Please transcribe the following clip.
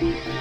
Mox, mox,